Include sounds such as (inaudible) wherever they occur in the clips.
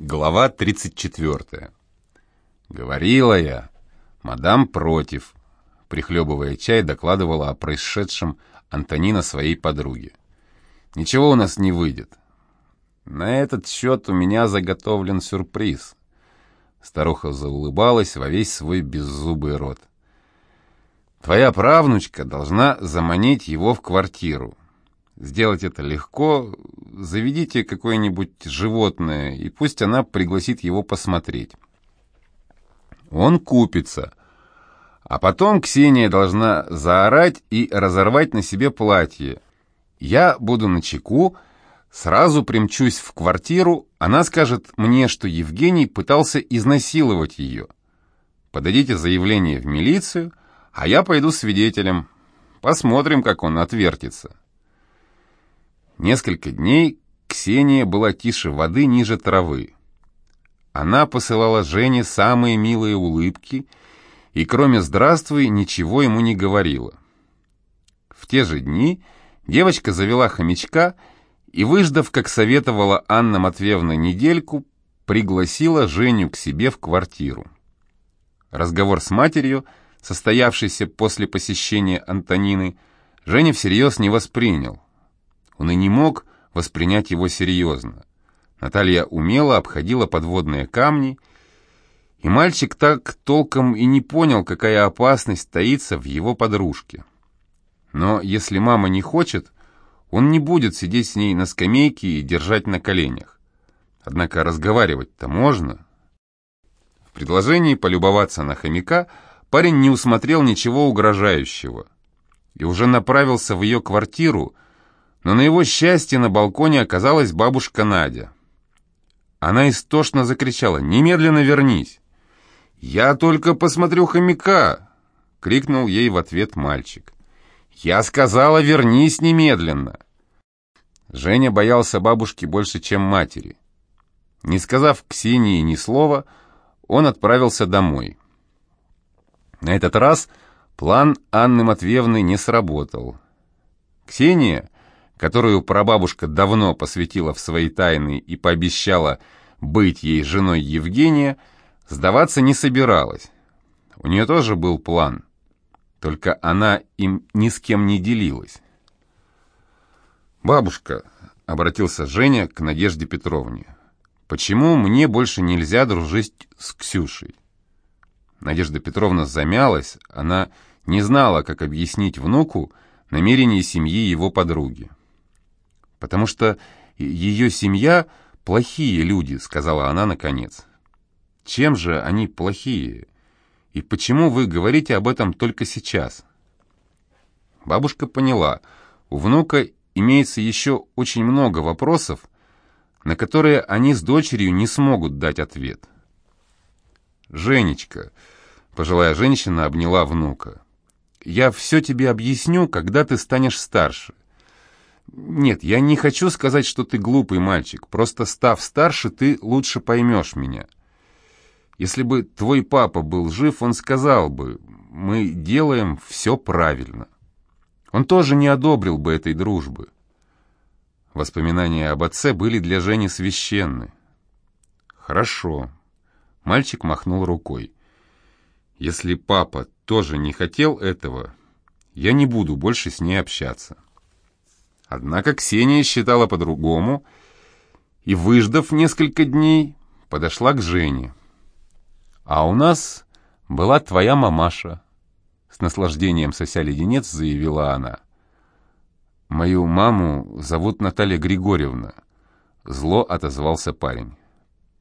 Глава 34. «Говорила я. Мадам против», — прихлебывая чай, докладывала о происшедшем Антонина своей подруге. «Ничего у нас не выйдет. На этот счет у меня заготовлен сюрприз». Старуха заулыбалась во весь свой беззубый рот. «Твоя правнучка должна заманить его в квартиру. Сделать это легко. Заведите какое-нибудь животное, и пусть она пригласит его посмотреть. Он купится. А потом Ксения должна заорать и разорвать на себе платье. Я буду на чеку, сразу примчусь в квартиру, она скажет мне, что Евгений пытался изнасиловать ее. Подадите заявление в милицию, а я пойду свидетелем. Посмотрим, как он отвертится. Несколько дней Ксения была тише воды ниже травы. Она посылала Жене самые милые улыбки и, кроме «здравствуй», ничего ему не говорила. В те же дни девочка завела хомячка и, выждав, как советовала Анна Матвеевна недельку, пригласила Женю к себе в квартиру. Разговор с матерью, состоявшийся после посещения Антонины, Женя всерьез не воспринял. Он и не мог воспринять его серьезно. Наталья умело обходила подводные камни, и мальчик так толком и не понял, какая опасность таится в его подружке. Но если мама не хочет, он не будет сидеть с ней на скамейке и держать на коленях. Однако разговаривать-то можно. В предложении полюбоваться на хомяка парень не усмотрел ничего угрожающего и уже направился в ее квартиру, но на его счастье на балконе оказалась бабушка Надя. Она истошно закричала «Немедленно вернись!» «Я только посмотрю хомяка!» — крикнул ей в ответ мальчик. «Я сказала, вернись немедленно!» Женя боялся бабушки больше, чем матери. Не сказав Ксении ни слова, он отправился домой. На этот раз план Анны Матвеевны не сработал. Ксения которую прабабушка давно посвятила в свои тайны и пообещала быть ей женой Евгения, сдаваться не собиралась. У нее тоже был план, только она им ни с кем не делилась. «Бабушка», — обратился Женя к Надежде Петровне, — «почему мне больше нельзя дружить с Ксюшей?» Надежда Петровна замялась, она не знала, как объяснить внуку намерение семьи его подруги потому что ее семья — плохие люди», — сказала она наконец. «Чем же они плохие? И почему вы говорите об этом только сейчас?» Бабушка поняла, у внука имеется еще очень много вопросов, на которые они с дочерью не смогут дать ответ. «Женечка», — пожилая женщина обняла внука, — «я все тебе объясню, когда ты станешь старше. Нет, я не хочу сказать, что ты глупый мальчик. Просто став старше, ты лучше поймешь меня. Если бы твой папа был жив, он сказал бы, мы делаем все правильно. Он тоже не одобрил бы этой дружбы. Воспоминания об отце были для Жени священны. Хорошо. Мальчик махнул рукой. Если папа тоже не хотел этого, я не буду больше с ней общаться. Однако Ксения считала по-другому и, выждав несколько дней, подошла к Жене. «А у нас была твоя мамаша», — с наслаждением сося леденец заявила она. «Мою маму зовут Наталья Григорьевна», — зло отозвался парень.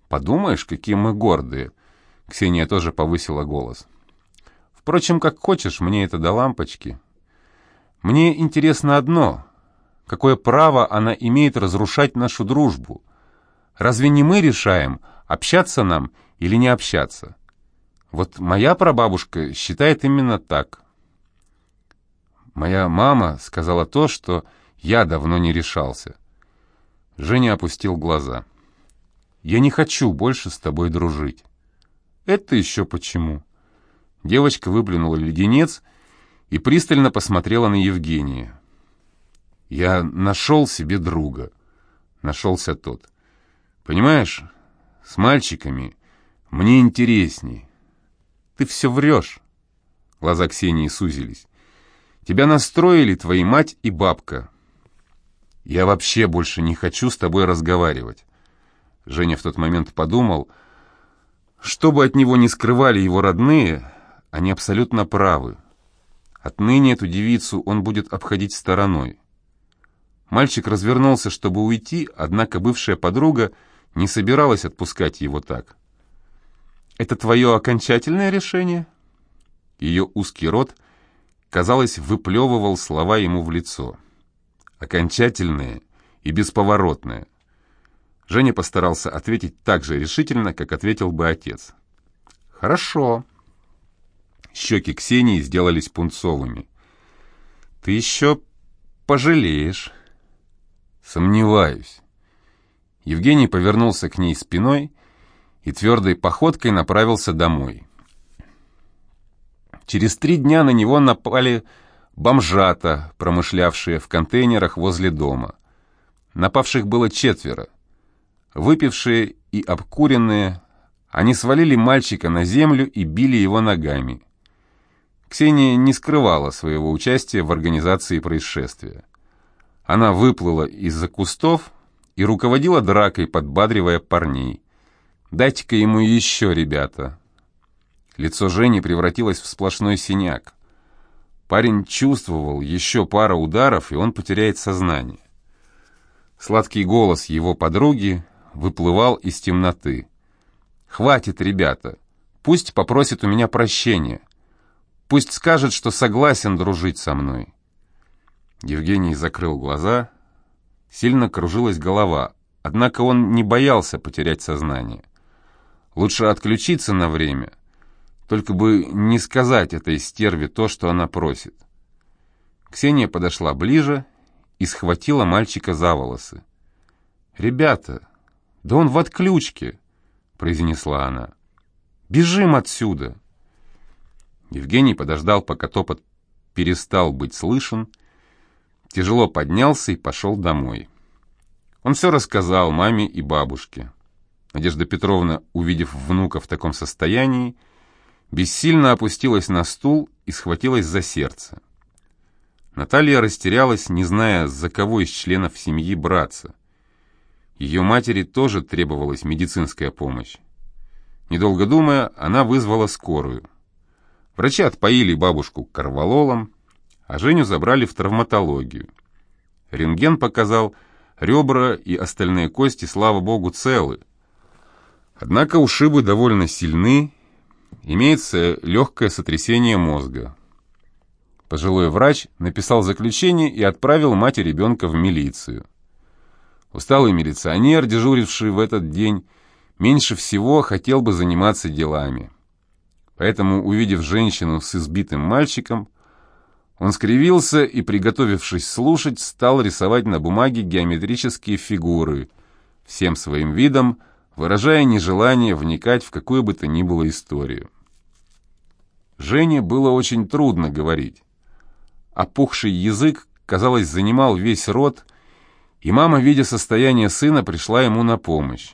«Подумаешь, какие мы гордые!» Ксения тоже повысила голос. «Впрочем, как хочешь, мне это до лампочки. Мне интересно одно — Какое право она имеет разрушать нашу дружбу? Разве не мы решаем, общаться нам или не общаться? Вот моя прабабушка считает именно так. Моя мама сказала то, что я давно не решался. Женя опустил глаза. «Я не хочу больше с тобой дружить». «Это еще почему?» Девочка выплюнула леденец и пристально посмотрела на Евгения. Я нашел себе друга. Нашелся тот. Понимаешь, С мальчиками мне интересней. Ты все врешь. Глаза Ксении сузились. Тебя настроили твои мать и бабка. Я вообще больше не хочу с тобой разговаривать. Женя в тот момент подумал, что бы от него ни скрывали его родные, они абсолютно правы. Отныне эту девицу он будет обходить стороной. Мальчик развернулся, чтобы уйти, однако бывшая подруга не собиралась отпускать его так. «Это твое окончательное решение?» Ее узкий рот, казалось, выплевывал слова ему в лицо. «Окончательное и бесповоротное». Женя постарался ответить так же решительно, как ответил бы отец. «Хорошо». Щеки Ксении сделались пунцовыми. «Ты еще пожалеешь». «Сомневаюсь». Евгений повернулся к ней спиной и твердой походкой направился домой. Через три дня на него напали бомжата, промышлявшие в контейнерах возле дома. Напавших было четверо. Выпившие и обкуренные, они свалили мальчика на землю и били его ногами. Ксения не скрывала своего участия в организации происшествия. Она выплыла из-за кустов и руководила дракой, подбадривая парней. «Дайте-ка ему еще, ребята!» Лицо Жени превратилось в сплошной синяк. Парень чувствовал еще пара ударов, и он потеряет сознание. Сладкий голос его подруги выплывал из темноты. «Хватит, ребята! Пусть попросит у меня прощения!» Пусть скажет, что согласен дружить со мной. Евгений закрыл глаза. Сильно кружилась голова, однако он не боялся потерять сознание. Лучше отключиться на время, только бы не сказать этой стерве то, что она просит. Ксения подошла ближе и схватила мальчика за волосы. «Ребята, да он в отключке!» — произнесла она. «Бежим отсюда!» Евгений подождал, пока топот перестал быть слышен, тяжело поднялся и пошел домой. Он все рассказал маме и бабушке. Надежда Петровна, увидев внука в таком состоянии, бессильно опустилась на стул и схватилась за сердце. Наталья растерялась, не зная, за кого из членов семьи браться. Ее матери тоже требовалась медицинская помощь. Недолго думая, она вызвала скорую. Врачи отпоили бабушку корвалолом, а Женю забрали в травматологию. Рентген показал, ребра и остальные кости, слава богу, целы. Однако ушибы довольно сильны, имеется легкое сотрясение мозга. Пожилой врач написал заключение и отправил мать и ребенка в милицию. Усталый милиционер, дежуривший в этот день, меньше всего хотел бы заниматься делами. Поэтому, увидев женщину с избитым мальчиком, он скривился и, приготовившись слушать, стал рисовать на бумаге геометрические фигуры, всем своим видом выражая нежелание вникать в какую бы то ни было историю. Жене было очень трудно говорить. Опухший язык, казалось, занимал весь рот, и мама, видя состояние сына, пришла ему на помощь.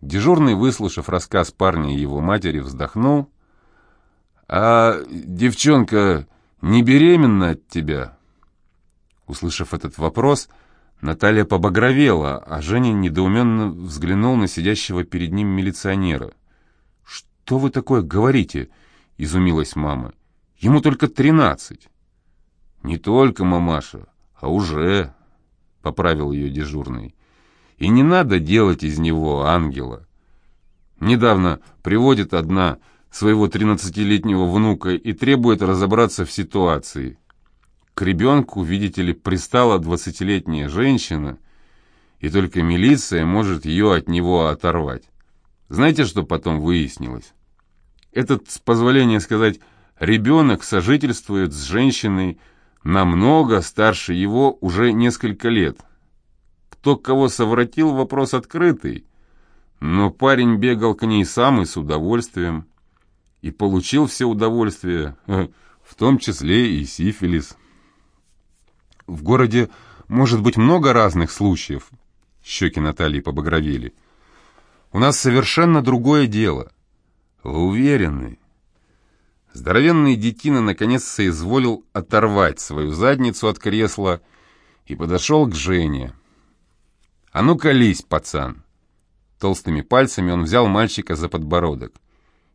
Дежурный, выслушав рассказ парня и его матери, вздохнул. «А девчонка не беременна от тебя?» Услышав этот вопрос, Наталья побагровела, а Женя недоуменно взглянул на сидящего перед ним милиционера. «Что вы такое говорите?» — изумилась мама. «Ему только тринадцать». «Не только, мамаша, а уже», — поправил ее дежурный. И не надо делать из него ангела. Недавно приводит одна своего тринадцатилетнего внука и требует разобраться в ситуации. К ребенку, видите ли, пристала двадцатилетняя женщина, и только милиция может ее от него оторвать. Знаете, что потом выяснилось? Этот, с позволения сказать, ребенок сожительствует с женщиной намного старше его уже несколько лет – кто кого совратил, вопрос открытый. Но парень бегал к ней сам и с удовольствием. И получил все удовольствия, (laughs) в том числе и сифилис. В городе может быть много разных случаев. Щеки Натальи побагровели. У нас совершенно другое дело». «Вы уверены?» Здоровенный детина наконец соизволил оторвать свою задницу от кресла и подошел к Жене. «А ну колись, пацан!» Толстыми пальцами он взял мальчика за подбородок.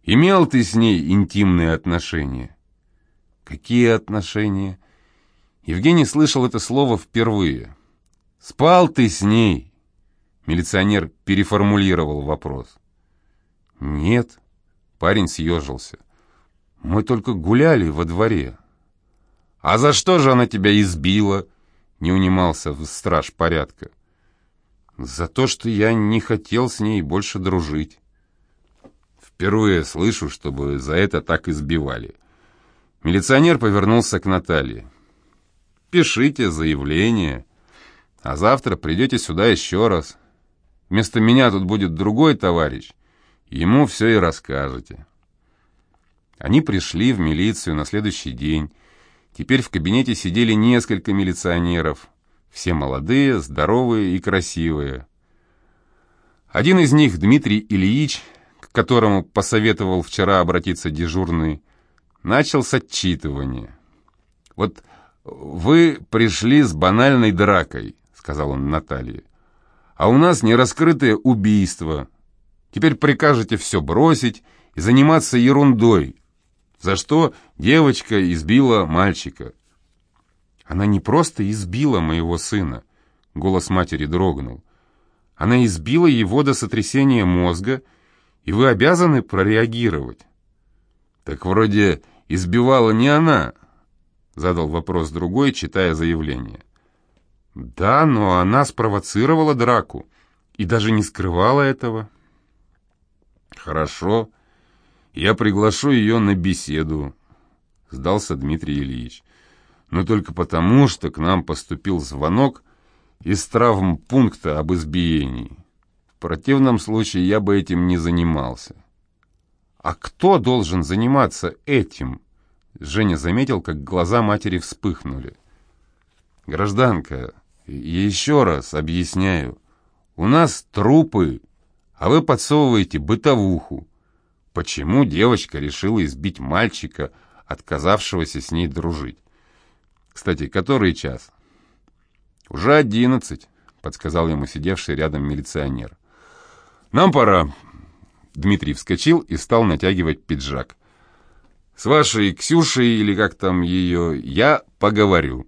«Имел ты с ней интимные отношения?» «Какие отношения?» Евгений слышал это слово впервые. «Спал ты с ней?» Милиционер переформулировал вопрос. «Нет». Парень съежился. Мы только гуляли во дворе. А за что же она тебя избила? Не унимался в страж порядка. За то, что я не хотел с ней больше дружить. Впервые слышу, чтобы за это так избивали. Милиционер повернулся к Наталье. «Пишите заявление, а завтра придете сюда еще раз. Вместо меня тут будет другой товарищ, ему все и расскажете». Они пришли в милицию на следующий день. Теперь в кабинете сидели несколько милиционеров. Все молодые, здоровые и красивые. Один из них, Дмитрий Ильич, которому посоветовал вчера обратиться дежурный, начал с отчитывания. «Вот вы пришли с банальной дракой», — сказал он Наталье. «А у нас нераскрытое убийство. Теперь прикажете все бросить и заниматься ерундой, за что девочка избила мальчика. Она не просто избила моего сына, голос матери дрогнул. Она избила его до сотрясения мозга, и вы обязаны прореагировать. Так вроде избивала не она, задал вопрос другой, читая заявление. Да, но она спровоцировала драку и даже не скрывала этого. Хорошо, я приглашу ее на беседу, сдался Дмитрий Ильич. Но только потому, что к нам поступил звонок из травмпункта об избиении. В противном случае я бы этим не занимался. А кто должен заниматься этим? Женя заметил, как глаза матери вспыхнули. Гражданка, еще раз объясняю. У нас трупы, а вы подсовываете бытовуху. Почему девочка решила избить мальчика, отказавшегося с ней дружить? Кстати, который час? Уже одиннадцать, подсказал ему сидевший рядом милиционер. Нам пора. Дмитрий вскочил и стал натягивать пиджак. С вашей Ксюшей, или как там ее, я поговорю.